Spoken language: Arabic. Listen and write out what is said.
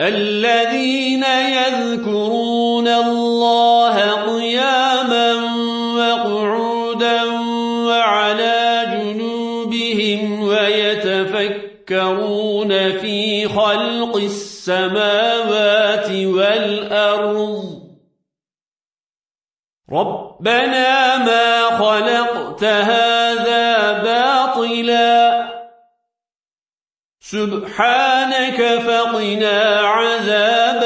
الذين يذكرون الله قياما وقعودا وعلى جنوبهم ويتفكرون في خلق السماوات والأرض. ربنا ما خلقت هذا سبحانك فقنا عذاب